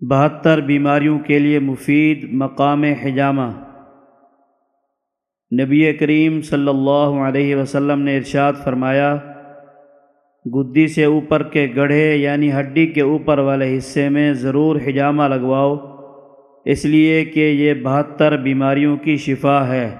بہتر بیماریوں کے لیے مفید مقام حجامہ۔ نبی کریم صلی اللہ علیہ وسلم نے ارشاد فرمایا، گدی سے اوپر کے گڑھے یعنی ہڈی کے اوپر والے حصے میں ضرور حجامہ لگواؤ، اس لیے کہ یہ بہتر بیماریوں کی شفا ہے۔